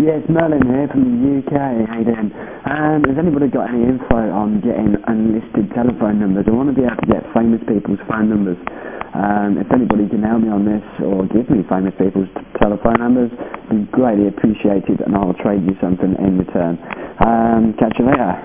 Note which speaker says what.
Speaker 1: Yeah, it's Merlin here from the UK. Hey, you? Um, has anybody got any info on getting unlisted telephone numbers? I want to be able to get famous people's phone numbers. Um, if anybody can help me on this or give me famous people's telephone numbers, it'd be greatly appreciated and I'll trade you something in return. Um, catch you later.